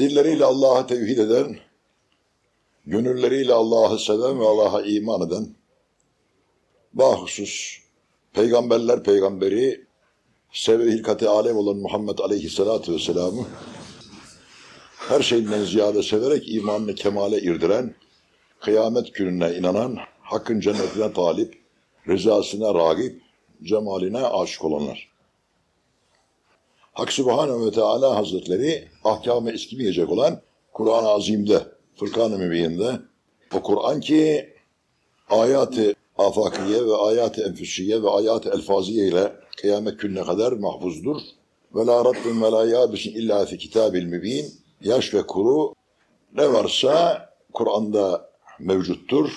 dilleriyle Allah'a tevhid eden, gönülleriyle Allah'ı seven ve Allah'a iman eden, bahusus peygamberler peygamberi, sev hilkati alem olan Muhammed aleyhissalatu vesselam'ı her şeyinden ziyade severek imanını kemale irdiren, kıyamet gününe inanan, hakkın cennetine talip, rızasına ragip, cemaline aşık olanlar. Hak Subhanahu ve Teala Hazretleri ahkamı eskimeyecek olan Kur'an-ı Azim'de, Fırkan-ı Mübin'de o Kur'an ki ayat-ı afakiye ve ayat-ı enfüsiye ve ayat-ı elfaziye ile kıyamet gününe kadar mahfuzdur. Ve la rabbin ve la yabisin illa fi kitabil mübin. Yaş ve kuru ne varsa Kur'an'da mevcuttur.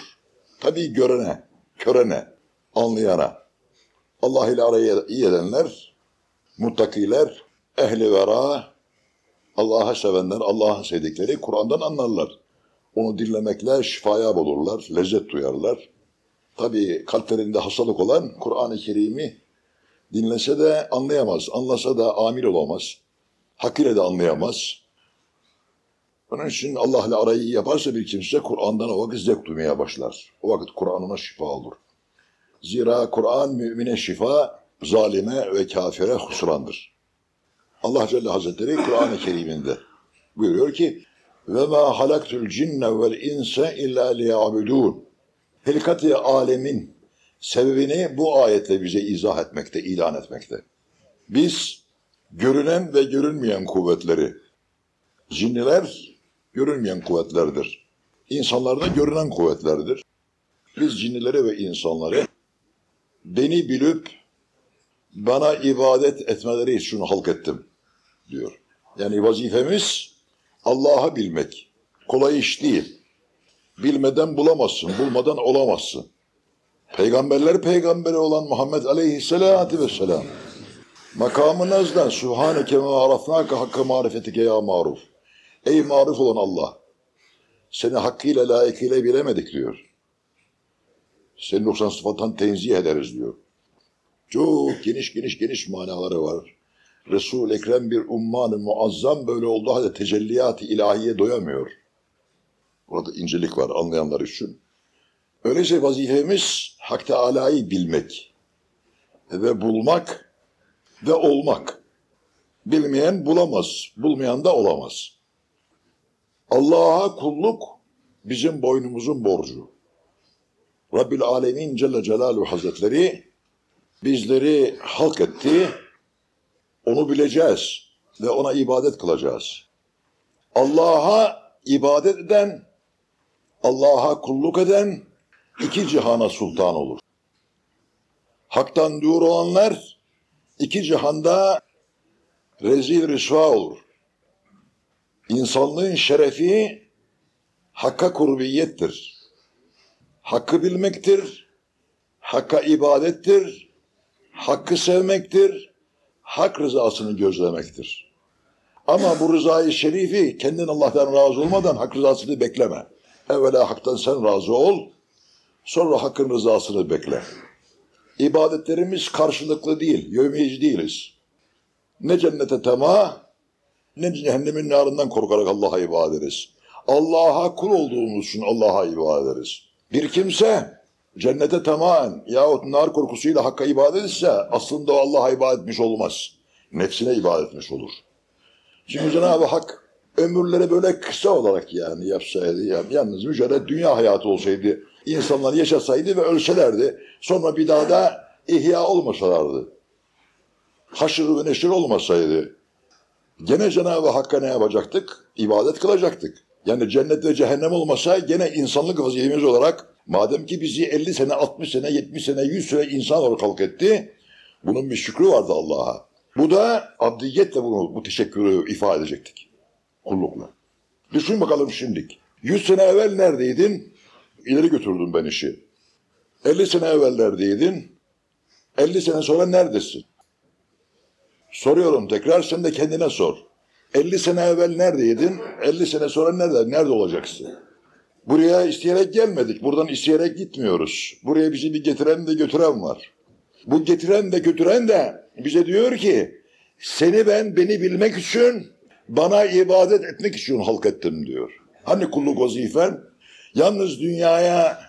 Tabii görene, körene, anlayana. Allah ile arayı iyi edenler, muttakiler, ehli vera, Allah'a sevenler, Allah'ı sevdikleri Kur'an'dan anlarlar. Onu dinlemekle şifaya bulurlar, lezzet duyarlar. Tabii kalplerinde hastalık olan Kur'an-ı Kerim'i dinlese de anlayamaz, anlasa da amil olamaz. Hakkıyla de anlayamaz. Onun için Allah ile arayı yaparsa bir kimse Kur'an'dan o vakit zevk duymaya başlar. O vakit Kur'an'ına şifa olur. Zira Kur'an mümine şifa, zalime ve kafire husrandır. Allah Celle Hazretleri Kur'an-ı Kerim'inde buyuruyor ki ve ma halaktul cinne vel inse illa liyabudun. Hilkat-ı alemin sebebini bu ayetle bize izah etmekte, ilan etmekte. Biz görünen ve görünmeyen kuvvetleri, cinniler görünmeyen kuvvetlerdir. İnsanlar da görünen kuvvetlerdir. Biz cinnileri ve insanları beni bilip bana ibadet etmeleri için halk ettim diyor. Yani vazifemiz Allah'ı bilmek. Kolay iş değil. Bilmeden bulamazsın, bulmadan olamazsın. Peygamberler peygamberi olan Muhammed aleyhisselatü vesselam. Makamı nazden Sübhaneke ve arafnake hakkı marifetike ya maruf. Ey maruf olan Allah. Seni hakkıyla layıkıyla bilemedik diyor. Seni noksan sıfattan tenzih ederiz diyor. Çok geniş geniş geniş manaları var. Resul Ekrem bir umman muazzam böyle olduğu halde tecelliyat-ı ilahiye doyamıyor. Orada incelik var anlayanlar için. Öyleyse vazifemiz Hak Teala'yı bilmek ve bulmak ve olmak. Bilmeyen bulamaz, bulmayan da olamaz. Allah'a kulluk bizim boynumuzun borcu. Rabbil Alemin Celle Celaluhu Hazretleri bizleri halk etti, onu bileceğiz ve ona ibadet kılacağız. Allah'a ibadet eden, Allah'a kulluk eden iki cihana sultan olur. Hak'tan dur olanlar iki cihanda rezil rüsva olur. İnsanlığın şerefi Hakk'a kurbiyettir. Hakkı bilmektir, Hakk'a ibadettir, Hakkı sevmektir, Hak rızasını gözlemektir. Ama bu rızayı şerifi kendin Allah'tan razı olmadan hak rızasını bekleme. Evvela haktan sen razı ol, sonra hakkın rızasını bekle. İbadetlerimiz karşılıklı değil, yövmeyici değiliz. Ne cennete tema, ne cehennemin narından korkarak Allah'a ibadet ederiz. Allah'a kul olduğumuz için Allah'a ibadet ederiz. Bir kimse cennete tamamen yahut nar korkusuyla Hakk'a ibadet etse aslında o Allah'a ibadet etmiş olmaz. Nefsine ibadet etmiş olur. Şimdi Cenab-ı Hak ömürleri böyle kısa olarak yani yapsaydı, yani yalnız mücerred dünya hayatı olsaydı, insanlar yaşasaydı ve ölselerdi, sonra bir daha da ihya olmasalardı, haşır ve neşir olmasaydı, gene Cenab-ı Hakk'a ne yapacaktık? İbadet kılacaktık. Yani cennet ve cehennem olmasa gene insanlık vazifemiz olarak madem ki bizi 50 sene, 60 sene, 70 sene, 100 sene insan olarak halk etti, bunun bir şükrü vardı Allah'a. Bu da abdiyetle bunu, bu teşekkürü ifade edecektik. Kullukla. Düşün bakalım şimdik. 100 sene evvel neredeydin? İleri götürdüm ben işi. 50 sene evvel neredeydin? 50 sene sonra neredesin? Soruyorum tekrar sen de kendine sor. 50 sene evvel neredeydin? 50 sene sonra nerede? Nerede olacaksın? Buraya isteyerek gelmedik. Buradan isteyerek gitmiyoruz. Buraya bizi bir getiren de götüren var. Bu getiren de götüren de bize diyor ki seni ben beni bilmek için Bana ibadet etmek için halk ettim diyor. Hani kulluk vazifen? Yalnız dünyaya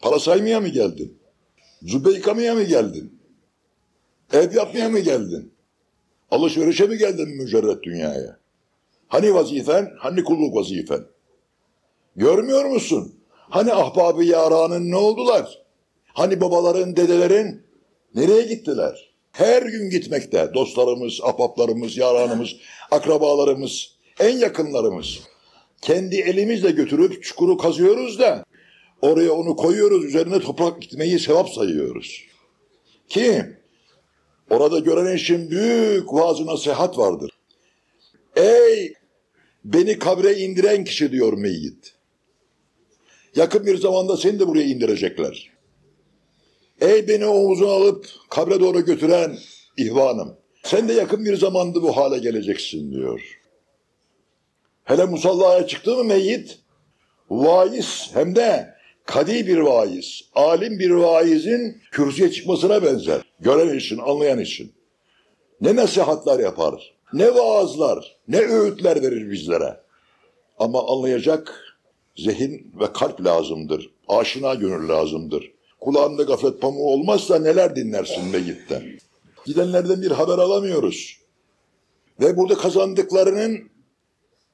para saymaya mı geldin? Zübbe yıkamaya mı geldin? Ev yapmaya mı geldin? Alışverişe mi geldin mücerret dünyaya? Hani vazifen, hani kulluk vazifen? Görmüyor musun? Hani ahbabı yaranın ne oldular? Hani babaların, dedelerin nereye gittiler? Her gün gitmekte dostlarımız, ahbaplarımız, yaranımız, akrabalarımız, en yakınlarımız. Kendi elimizle götürüp çukuru kazıyoruz da oraya onu koyuyoruz, üzerine toprak gitmeyi sevap sayıyoruz. Ki orada gören için büyük vaaz nasihat vardır. Ey beni kabre indiren kişi diyor meyyit. Yakın bir zamanda seni de buraya indirecekler. Ey beni omuzuna alıp kabre doğru götüren ihvanım. Sen de yakın bir zamanda bu hale geleceksin diyor. Hele musallaya çıktı mı meyyit? Vaiz hem de kadi bir vaiz, alim bir vaizin kürsüye çıkmasına benzer. Gören için, anlayan için. Ne nasihatler yapar, ne vaazlar, ne öğütler verir bizlere. Ama anlayacak zihin ve kalp lazımdır. Aşina gönül lazımdır. Kulağında gaflet pamuğu olmazsa neler dinlersin meyitte. Gidenlerden bir haber alamıyoruz. Ve burada kazandıklarının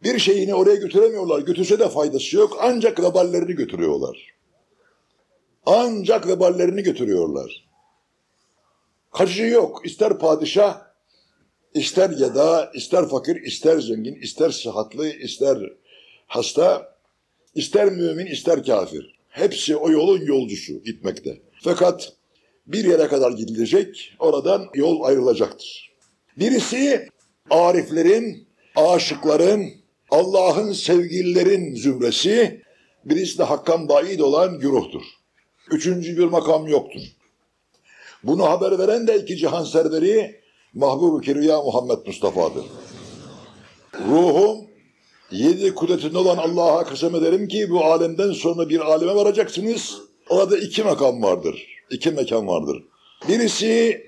bir şeyini oraya götüremiyorlar. Götürse de faydası yok. Ancak veballerini götürüyorlar. Ancak veballerini götürüyorlar. Kaçıcı yok. İster padişah, ister yada, ister fakir, ister zengin, ister sıhhatlı, ister hasta, ister mümin, ister kafir. Hepsi o yolun yolcusu gitmekte. Fakat bir yere kadar gidilecek, oradan yol ayrılacaktır. Birisi ariflerin, aşıkların, Allah'ın sevgililerin zümresi, birisi de hakkan baid olan güruhtur. Üçüncü bir makam yoktur. Bunu haber veren de iki cihan serveri Mahbub-u Kirya Muhammed Mustafa'dır. Ruhum yedi kudretinde olan Allah'a kısem ederim ki bu alemden sonra bir aleme varacaksınız. Orada iki makam vardır. iki mekan vardır. Birisi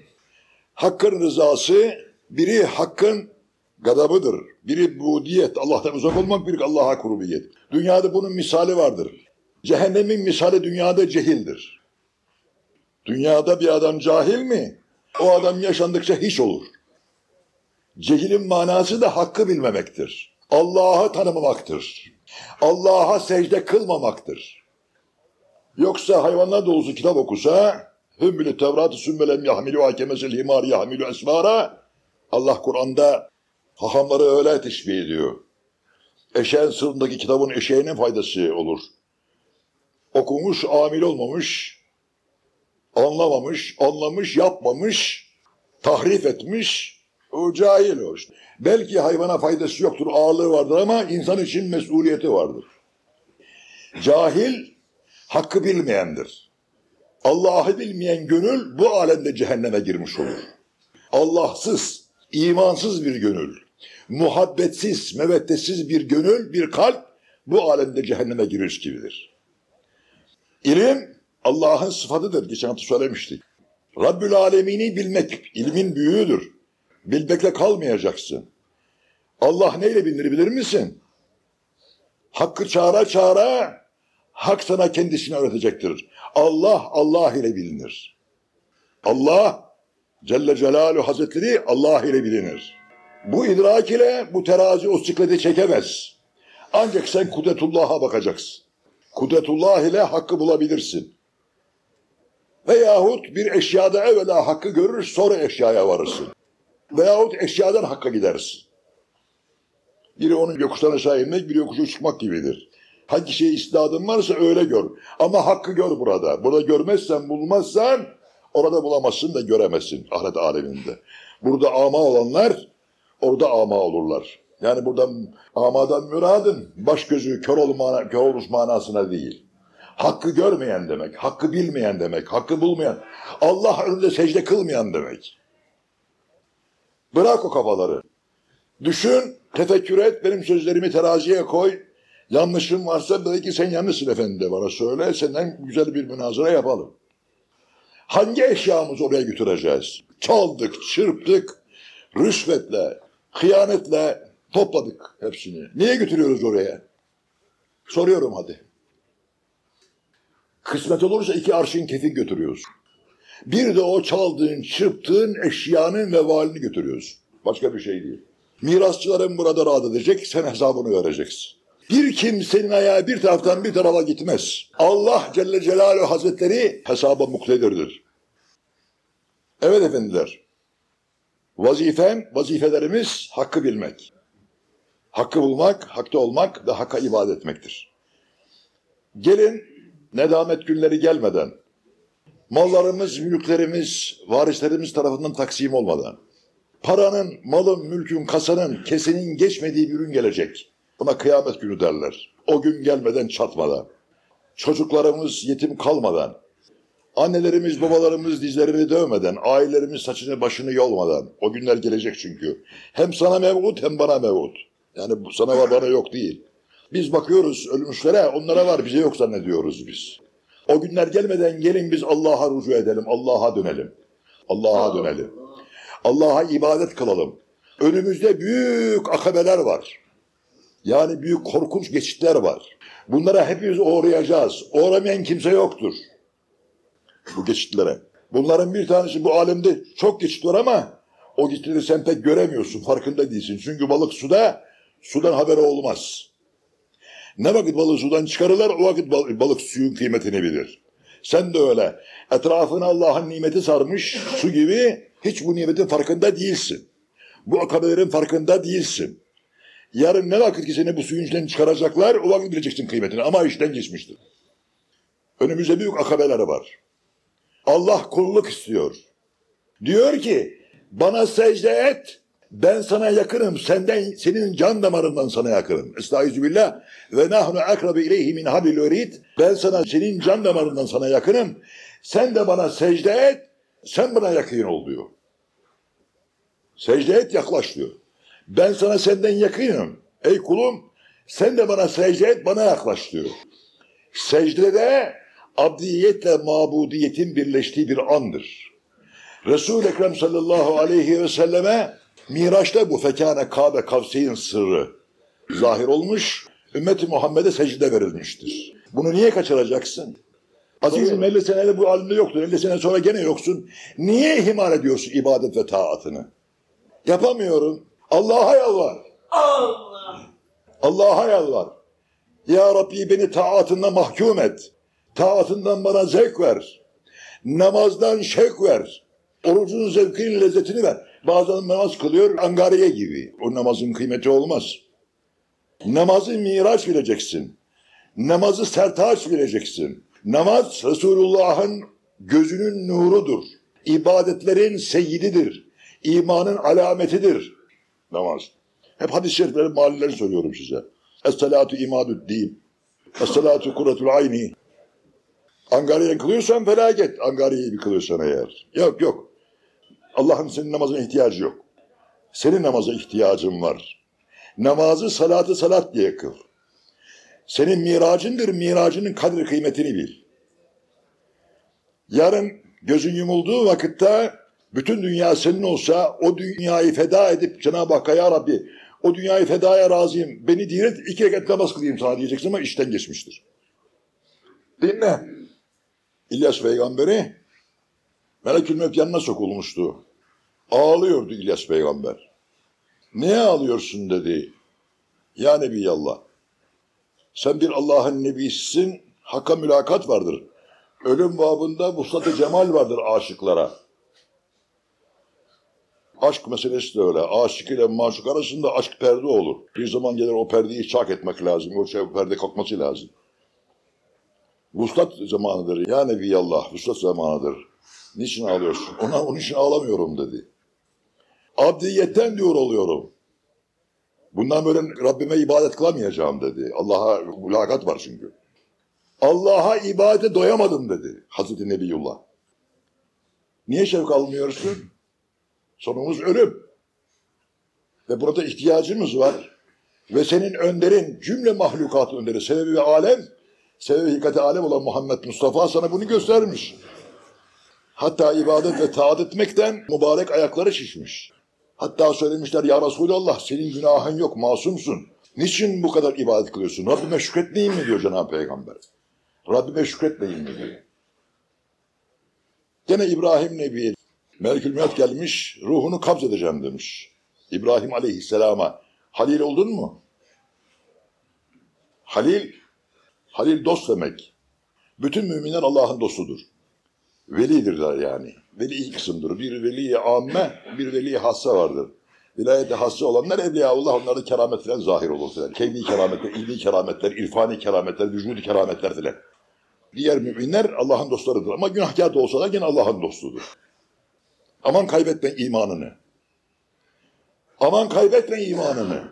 hakkın rızası, biri hakkın gadabıdır. Biri budiyet, Allah'tan uzak olmak, biri Allah'a kurubiyet. Dünyada bunun misali vardır. Cehennemin misali dünyada cehildir. Dünyada bir adam cahil mi? O adam yaşandıkça hiç olur. Cehilin manası da hakkı bilmemektir. Allah'ı tanımamaktır. Allah'a secde kılmamaktır. Yoksa hayvanlar dolusu kitap okusa Hümmülü Tevrat-ı sümbelem yahmilu hakemesil himar yahmilu esmara Allah Kur'an'da hahamları öyle teşbih ediyor. Eşeğin sırrındaki kitabın eşeğinin faydası olur. Okumuş, amil olmamış, anlamamış, anlamış, yapmamış, tahrif etmiş, o cahil o işte. Belki hayvana faydası yoktur, ağırlığı vardır ama insan için mesuliyeti vardır. Cahil, hakkı bilmeyendir. Allah'ı bilmeyen gönül bu alemde cehenneme girmiş olur. Allahsız, imansız bir gönül, muhabbetsiz, meveddetsiz bir gönül, bir kalp bu alemde cehenneme giriş gibidir. İlim Allah'ın sıfatıdır. Geçen hafta söylemiştik. Rabbül Alemini bilmek ilmin büyüğüdür. Bilmekle kalmayacaksın. Allah neyle bilinir bilir misin? Hakkı çağıra çağıra hak sana kendisini öğretecektir. Allah Allah ile bilinir. Allah Celle Celaluhu Hazretleri Allah ile bilinir. Bu idrak ile bu terazi o sikleti çekemez. Ancak sen kudretullah'a bakacaksın. Kudretullah ile hakkı bulabilirsin. Veyahut bir eşyada evvela hakkı görür sonra eşyaya varırsın. Veyahut eşyadan hakka gidersin. Biri onun yokuştan aşağı inmek, biri yokuşu çıkmak gibidir. Hangi şey istidadın varsa öyle gör. Ama hakkı gör burada. Burada görmezsen, bulmazsan orada bulamazsın da göremezsin ahiret aleminde. Burada ama olanlar orada ama olurlar. Yani burada amadan müradın baş gözü kör, olma, kör olmuş manasına değil. Hakkı görmeyen demek, hakkı bilmeyen demek, hakkı bulmayan, Allah önünde secde kılmayan demek. Bırak o kafaları. Düşün, tefekkür et, benim sözlerimi teraziye koy. Yanlışım varsa belki sen yanlışsın efendi de bana söyle, senden güzel bir münazara yapalım. Hangi eşyamızı oraya götüreceğiz? Çaldık, çırptık, rüşvetle, hıyanetle, Topladık hepsini. Niye götürüyoruz oraya? Soruyorum hadi. Kısmet olursa iki arşın kefin götürüyoruz. Bir de o çaldığın, çırptığın eşyanın vebalini götürüyoruz. Başka bir şey değil. Mirasçıların burada rahat edecek, sen hesabını vereceksin. Bir kimsenin ayağı bir taraftan bir tarafa gitmez. Allah Celle Celaluhu Hazretleri hesaba muktedirdir. Evet efendiler. Vazifen, vazifelerimiz hakkı bilmek. Hakkı bulmak, hakta olmak ve hakka ibadet etmektir. Gelin nedamet günleri gelmeden, mallarımız, mülklerimiz, varislerimiz tarafından taksim olmadan, paranın, malın, mülkün, kasanın, kesenin geçmediği bir ürün gelecek. Buna kıyamet günü derler. O gün gelmeden çatmadan, çocuklarımız yetim kalmadan, annelerimiz, babalarımız dizlerini dövmeden, ailelerimiz saçını başını yolmadan, o günler gelecek çünkü. Hem sana mevut hem bana mevut. Yani sana var bana yok değil. Biz bakıyoruz ölmüşlere, onlara var bize yok zannediyoruz biz. O günler gelmeden gelin biz Allah'a rucu edelim, Allah'a dönelim. Allah'a dönelim. Allah'a ibadet kılalım. Önümüzde büyük akabeler var. Yani büyük korkunç geçitler var. Bunlara hepimiz uğrayacağız. Uğramayan kimse yoktur. Bu geçitlere. Bunların bir tanesi bu alemde çok geçit var ama o geçitleri sen pek göremiyorsun, farkında değilsin. Çünkü balık suda, sudan haberi olmaz. Ne vakit balığı sudan çıkarırlar, o vakit balık suyun kıymetini bilir. Sen de öyle. Etrafını Allah'ın nimeti sarmış, su gibi hiç bu nimetin farkında değilsin. Bu akabelerin farkında değilsin. Yarın ne vakit ki seni bu suyun içinden çıkaracaklar, o vakit bileceksin kıymetini. Ama işten geçmiştir. Önümüzde büyük akabeler var. Allah kulluk istiyor. Diyor ki, bana secde et, ben sana yakınım, senden, senin can damarından sana yakınım. Estaizu. Ve nahnu akrabe ileyhi min habil verid. Ben sana, senin can damarından sana yakınım. Sen de bana secde et, sen bana yakın ol diyor. Secde et, yaklaş diyor. Ben sana senden yakınım. Ey kulum, sen de bana secde et, bana yaklaş diyor. Secdede abdiyetle mabudiyetin birleştiği bir andır. Resul-i Ekrem sallallahu aleyhi ve selleme Miraç'ta bu fekâne Kabe kavseyin sırrı zahir olmuş, ümmeti Muhammed'e secde verilmiştir. Bunu niye kaçıracaksın? Azizim 50 senede bu alimde yoktur, 50 sene sonra gene yoksun. Niye ihmal ediyorsun ibadet ve taatını? Yapamıyorum. Allah'a yalvar. Allah. Allah'a yalvar. Ya Rabbi beni taatına mahkum et. Taatından bana zevk ver. Namazdan şevk ver. Orucun zevkinin lezzetini ver. Bazen namaz kılıyor angariye gibi. O namazın kıymeti olmaz. Namazı miraç bileceksin. Namazı sertaç bileceksin. Namaz Resulullah'ın gözünün nurudur. İbadetlerin seyyididir. İmanın alametidir. Namaz. Hep hadis-i şeriflerin mahalleleri söylüyorum size. Es-salatu imadü'd-din. Es-salatu kuretul ayni. Angarya kılıyorsan felaket. Angarya'yı bir kılıyorsan eğer. Yok yok. Allah'ın senin namazına ihtiyacı yok. Senin namaza ihtiyacın var. Namazı salatı salat diye kıl. Senin miracındır, miracının kadri kıymetini bil. Yarın gözün yumulduğu vakitte bütün dünya senin olsa o dünyayı feda edip Cenab-ı Hakk'a ya Rabbi o dünyayı fedaya razıyım. Beni diret iki rekat namaz kılayım sana diyeceksin ama işten geçmiştir. Dinle. İlyas peygamberi Melekül Mevt yanına sokulmuştu. Ağlıyordu İlyas peygamber. Niye ağlıyorsun dedi. Ya Nebiyallah. Sen bir Allah'ın nebisisin. Hakka mülakat vardır. Ölüm babında vuslat cemal vardır aşıklara. Aşk meselesi de öyle. Aşık ile maşuk arasında aşk perde olur. Bir zaman gelir o perdeyi çak etmek lazım. O şey, perde kalkması lazım. Vuslat zamanıdır. Ya Nebiyallah, vuslat zamanıdır. Niçin ağlıyorsun? Ona onun için ağlamıyorum dedi. Abdiyetten diyor oluyorum. Bundan böyle Rabbime ibadet kılamayacağım dedi. Allah'a mulakat var çünkü. Allah'a ibadete doyamadım dedi Hazreti Nebiyullah. Niye şevk almıyorsun? Sonumuz ölüm. Ve burada ihtiyacımız var. Ve senin önderin, cümle mahlukat önderi, sebebi ve alem, sebebi hikati alem olan Muhammed Mustafa sana bunu göstermiş. Hatta ibadet ve taat etmekten mübarek ayakları şişmiş. Hatta söylemişler ya Resulallah senin günahın yok masumsun. Niçin bu kadar ibadet kılıyorsun? Rabbime şükretmeyeyim mi diyor Cenab-ı Peygamber. Rabbime şükretmeyeyim mi diyor. Gene İbrahim Nebi Melekül Mevt gelmiş ruhunu kabz edeceğim demiş. İbrahim Aleyhisselam'a Halil oldun mu? Halil, Halil dost demek. Bütün müminler Allah'ın dostudur. Velidirler yani. Veli kısımdır. Bir veli amme, bir veli hassa vardır. Vilayete hassa olanlar Evliyaullah, onlarda keramet zahir olur filan. Kevni kerametler, ilmi kerametler, irfani kerametler, vücudi kerametler filan. Diğer müminler Allah'ın dostlarıdır. Ama günahkar da olsa da yine Allah'ın dostudur. Aman kaybetme imanını. Aman kaybetme imanını.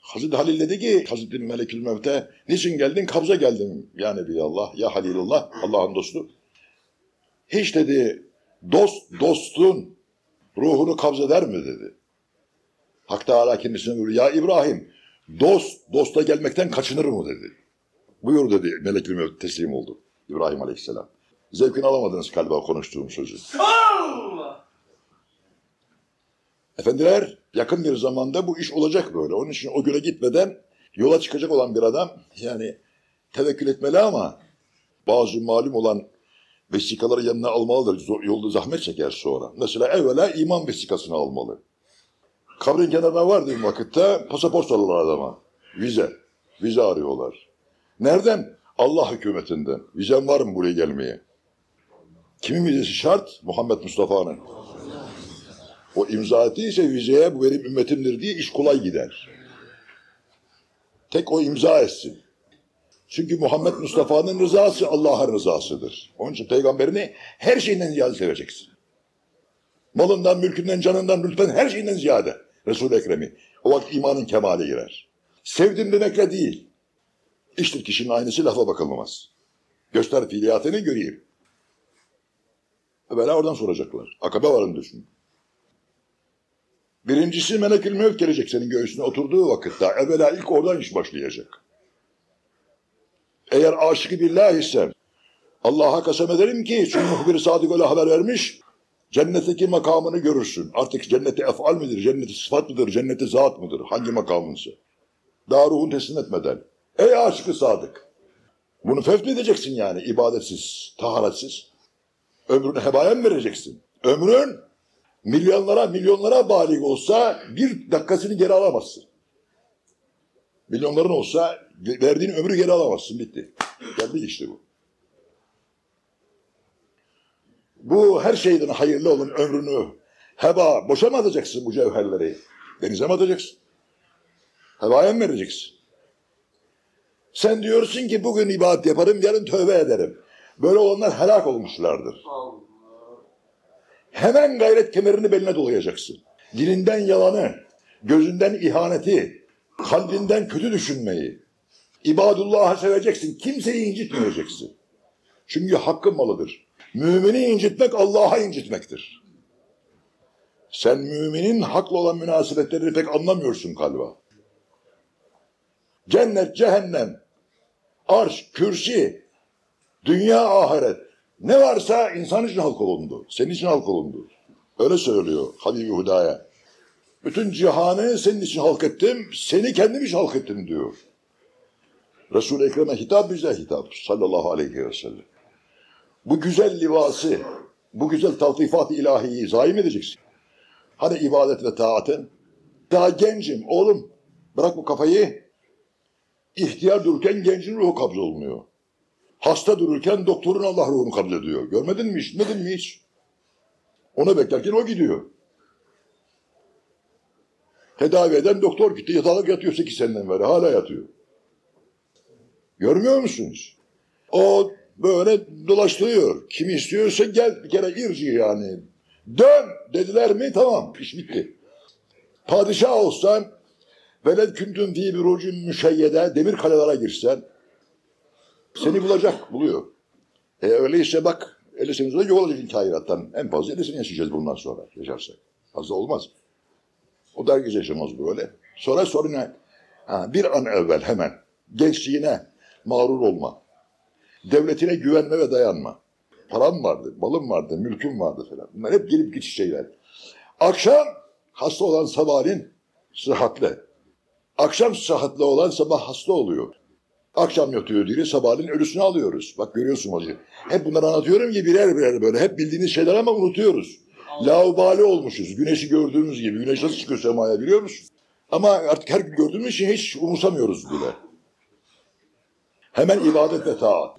Hazreti Halil dedi ki Hazreti Melekül Mevt'e niçin geldin? Kabza geldim ya Nebiyallah, ya Halilullah, Allah'ın dostu. Hiç dedi dost dostun ruhunu kabz eder mi dedi. Hak Teala kendisine buyuruyor. Ya İbrahim dost dosta gelmekten kaçınır mı dedi. Buyur dedi Melekül Mevt teslim oldu İbrahim Aleyhisselam. Zevkini alamadınız galiba konuştuğum sözü. Efendiler yakın bir zamanda bu iş olacak böyle. Onun için o güne gitmeden yola çıkacak olan bir adam yani tevekkül etmeli ama bazı malum olan vesikaları yanına almalıdır. Zor- Yolda zahmet çeker sonra. Mesela evvela iman vesikasını almalı. Kabrin kenarına vardığı vakitte pasaport soruyorlar adama. Vize. Vize arıyorlar. Nereden? Allah hükümetinden. Vizen var mı buraya gelmeye? Kimin vizesi şart? Muhammed Mustafa'nın. O imza ettiyse vizeye bu benim ümmetimdir diye iş kolay gider. Tek o imza etsin. Çünkü Muhammed Mustafa'nın rızası Allah'ın rızasıdır. Onun için peygamberini her şeyinden ziyade seveceksin. Malından, mülkünden, canından, lütfen her şeyinden ziyade. Resul-i Ekrem'i. O vakit imanın kemale girer. Sevdim demekle değil. İşte kişinin aynısı lafa bakılmaz. Göster fiiliyatını göreyim. Evvela oradan soracaklar. Akabe varın düşün. Birincisi melekül mevt gelecek senin göğsüne oturduğu vakitte. Evvela ilk oradan iş başlayacak. Eğer aşık billah ise Allah'a kasem ederim ki çünkü muhbir Sadık öyle haber vermiş. Cennetteki makamını görürsün. Artık cenneti efal midir, cenneti sıfat mıdır, cenneti zat mıdır? Hangi makamınsa. Daha ruhun teslim etmeden. Ey aşıkı sadık. Bunu fevt mi edeceksin yani ibadetsiz, taharatsiz? Ömrünü hebaya mı vereceksin? Ömrün milyonlara milyonlara balik olsa bir dakikasını geri alamazsın. Milyonların olsa verdiğin ömrü geri alamazsın. Bitti. Geldi işte bu. Bu her şeyden hayırlı olan ömrünü heba, boşa mı atacaksın bu cevherleri? Denize mi atacaksın? Hebaya mı vereceksin? Sen diyorsun ki bugün ibadet yaparım, yarın tövbe ederim. Böyle olanlar helak olmuşlardır. Hemen gayret kemerini beline dolayacaksın. Dilinden yalanı, gözünden ihaneti, kalbinden kötü düşünmeyi, ibadullah'ı seveceksin. Kimseyi incitmeyeceksin. Çünkü hakkın malıdır. Mümini incitmek Allah'a incitmektir. Sen müminin haklı olan münasebetlerini pek anlamıyorsun galiba. Cennet, cehennem, arş, kürsi, dünya, ahiret. Ne varsa insan için halk olundu. Senin için halk. Öyle söylüyor Habibi Huda'ya. Bütün cihanı senin için halk ettim, seni kendim için halk ettim diyor. Resul-i Ekrem'e hitap bize hitap sallallahu aleyhi ve sellem. Bu güzel libası, bu güzel taltifat-ı ilahiyi zayi mi edeceksin? Hani ibadet ve taatın? Daha gencim oğlum bırak bu kafayı. İhtiyar dururken gencin ruhu kabz olmuyor. Hasta dururken doktorun Allah ruhunu kabul ediyor. Görmedin mi hiç? Bilmedin mi hiç? Onu beklerken o gidiyor. Tedavi eden doktor gitti. Yatalık yatıyor 8 seneden beri. Hala yatıyor. Görmüyor musunuz? O böyle dolaştırıyor. Kim istiyorsa gel bir kere irci yani. Dön dediler mi tamam iş bitti. Padişah olsan veled küntün fi bir rucun müşeyyede demir kalelere girsen seni bulacak, buluyor. E öyleyse bak, 50 sene sonra yok olacak kainattan. En fazla 50 sene yaşayacağız bundan sonra, yaşarsak. Fazla olmaz. O da herkes yaşamaz böyle. Sonra sorun ne? Ha, bir an evvel hemen gençliğine mağrur olma. Devletine güvenme ve dayanma. Param vardı, balım vardı, mülküm vardı falan. Bunlar hep gelip geçici şeyler. Akşam hasta olan sabahleyin sıhhatli. Akşam sıhhatli olan sabah hasta oluyor. Akşam yatıyor diri, sabahleyin ölüsünü alıyoruz. Bak görüyorsun hacı. Hep bunları anlatıyorum ki birer birer böyle. Hep bildiğiniz şeyler ama unutuyoruz. Laubali olmuşuz. Güneşi gördüğünüz gibi. Güneş nasıl çıkıyor semaya biliyor musun? Ama artık her gün gördüğümüz için hiç umursamıyoruz bile. Hemen ibadet ve taat.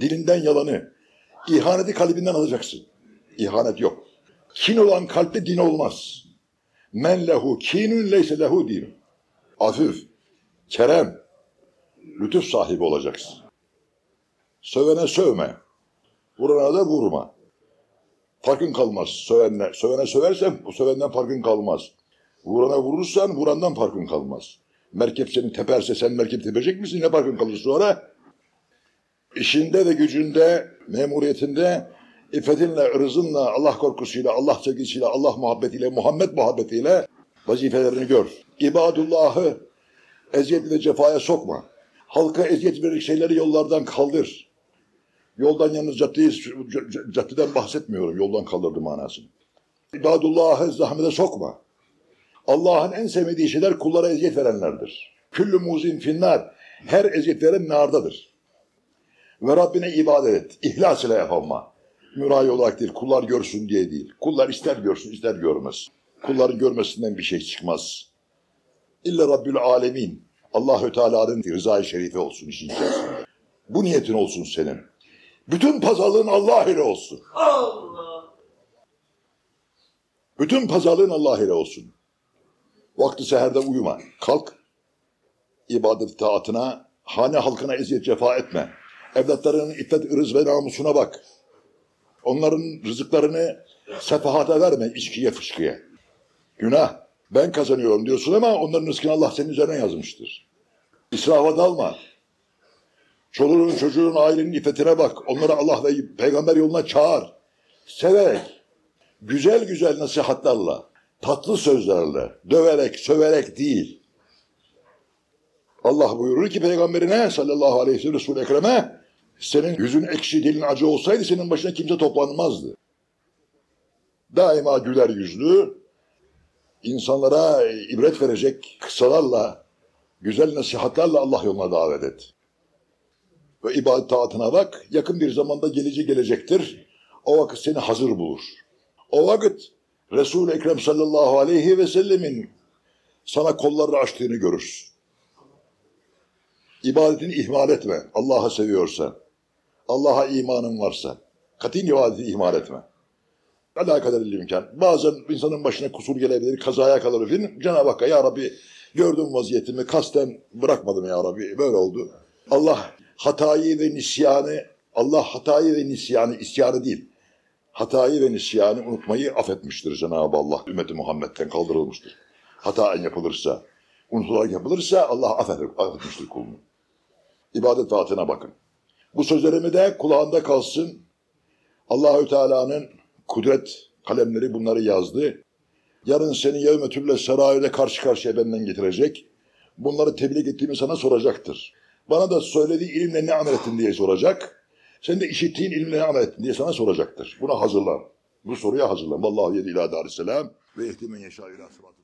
Dilinden yalanı. İhaneti kalbinden alacaksın. İhanet yok. Kin olan kalpte din olmaz. Men lehu kinun leyse lehu din. Afif, kerem, lütuf sahibi olacaksın. Sövene sövme. Vurana da vurma. Farkın kalmaz sövenle. Sövene söversen bu sövenden farkın kalmaz. Vurana vurursan vurandan farkın kalmaz. Merkep seni teperse sen merkep tepecek misin? Ne farkın kalır sonra? İşinde ve gücünde, memuriyetinde iffetinle, ırzınla, Allah korkusuyla, Allah sevgisiyle, Allah muhabbetiyle, Muhammed muhabbetiyle vazifelerini gör. İbadullah'ı eziyet ve cefaya sokma. Halka eziyet verecek şeyleri yollardan kaldır. Yoldan yalnız caddeyi, caddeden bahsetmiyorum. Yoldan kaldırdı manasını. İbadullah'ı zahmete sokma. Allah'ın en sevmediği şeyler kullara eziyet verenlerdir. Küllü muzin finnar. Her eziyet veren nardadır. Ve Rabbine ibadet et. İhlas ile yap ama. Mürahi olarak değil, kullar görsün diye değil. Kullar ister görsün, ister görmez. Kulların görmesinden bir şey çıkmaz. İlla Rabbül Alemin. Allahü Teala'nın rızayı şerifi olsun işin içerisinde. Bu niyetin olsun senin. Bütün pazarlığın Allah ile olsun. Allah. Bütün pazarlığın Allah ile olsun. Vakti seherde uyuma. Kalk. ibadet taatına, hane halkına eziyet cefa etme. Evlatlarının iffet, ırız ve namusuna bak. Onların rızıklarını sefahata verme, içkiye, fışkıya. Günah. Ben kazanıyorum diyorsun ama onların rızkını Allah senin üzerine yazmıştır. İsrafa dalma. Çoluğun, çocuğun, ailenin iffetine bak. Onları Allah ve peygamber yoluna çağır. Severek, güzel güzel nasihatlarla, tatlı sözlerle, döverek, söverek değil. Allah buyurur ki peygamberine sallallahu aleyhi ve sellem Resul-i Ekrem'e senin yüzün ekşi dilin acı olsaydı senin başına kimse toplanmazdı. Daima güler yüzlü, insanlara ibret verecek kıssalarla, güzel nasihatlerle Allah yoluna davet et. Ve ibadet taatına bak, yakın bir zamanda gelici gelecektir. O vakit seni hazır bulur. O vakit Resul-i Ekrem sallallahu aleyhi ve sellemin sana kollarını açtığını görürsün. İbadetini ihmal etme. Allah'ı seviyorsan, Allah'a imanın varsa, katin ibadeti ihmal etme. Alakadar imkan. Bazen insanın başına kusur gelebilir, kazaya kalır filan. Cenab-ı Hakk'a ya Rabbi gördüm vaziyetimi, kasten bırakmadım ya Rabbi, böyle oldu. Allah hatayı ve nisyanı, Allah hatayı ve nisyanı, isyanı değil, hatayı ve nisyanı unutmayı affetmiştir Cenab-ı Allah. Ümmeti Muhammed'den kaldırılmıştır. Hata yapılırsa, unutularak yapılırsa Allah affetmiştir kulunu. İbadet taatına bakın. Bu sözlerimi de kulağında kalsın. Allahü Teala'nın kudret kalemleri bunları yazdı. Yarın seni yevmetülle serayede karşı karşıya benden getirecek. Bunları tebliğ ettiğimi sana soracaktır. Bana da söylediği ilimle ne amel ettin diye soracak. Sen de işittiğin ilimle ne amel ettin diye sana soracaktır. Buna hazırlan. Bu soruya hazırlan. Vallahu yedi ila darisselam ve ihtimen yeşâ ila sıratı.